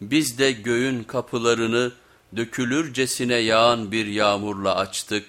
Biz de göğün kapılarını dökülürcesine yağan bir yağmurla açtık.